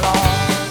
along.